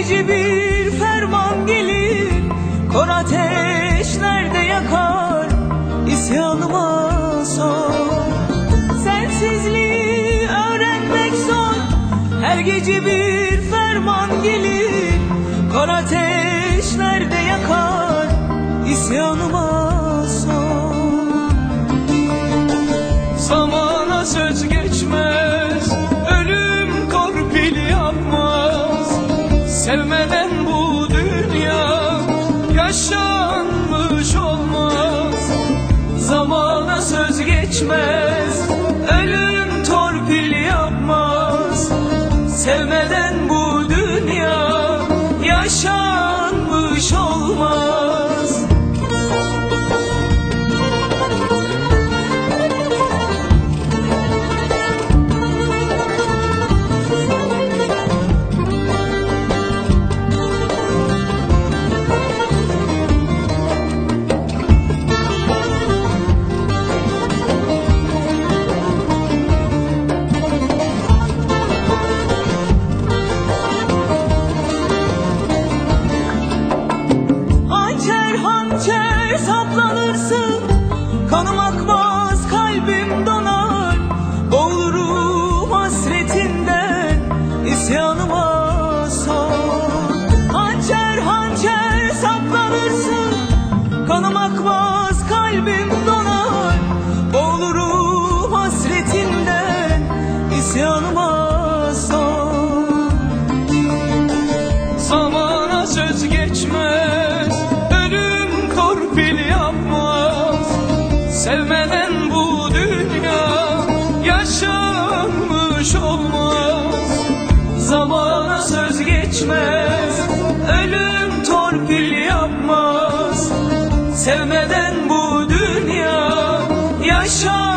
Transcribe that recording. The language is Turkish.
gece bir ferman gelir. Kor ateşlerde yakar isyanıma sor. Sensizliği öğrenmek zor Her gece bir ferman gelir. Kor ateşlerde yakar Sevmeden bu dünya Yaşanmış olmaz. Zamana söz geçmez Yaşanmış olmaz. Zamana söz geçmez. Ölüm torpil yapmaz. Sevmeden bu dünya Yaşanmış